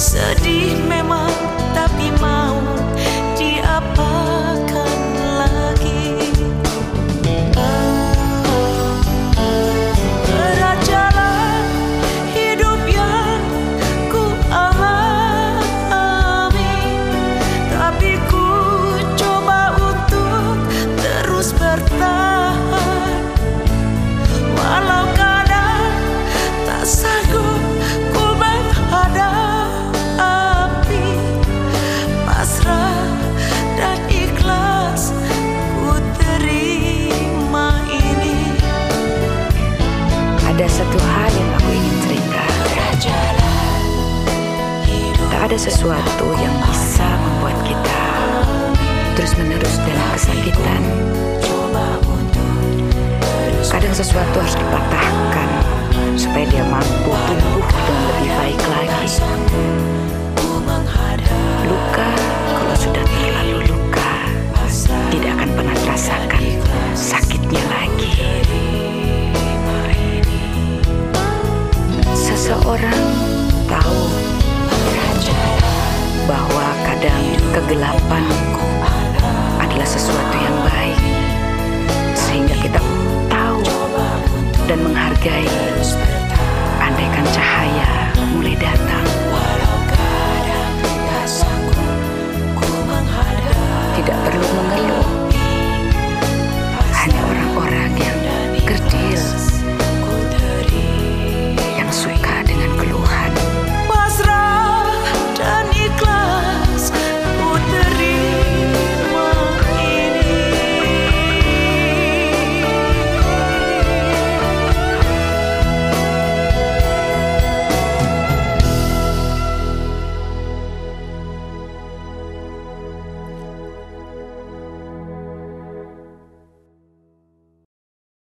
Sedih memang tapi mau Ada satu hal yang aku ingin ceritakan. Tak ada sesuatu yang bisa membuat kita terus-menerus dalam kesakitan. Kadang sesuatu harus dipatahkan supaya dia mampu tumbuh dan lebih baik lagi.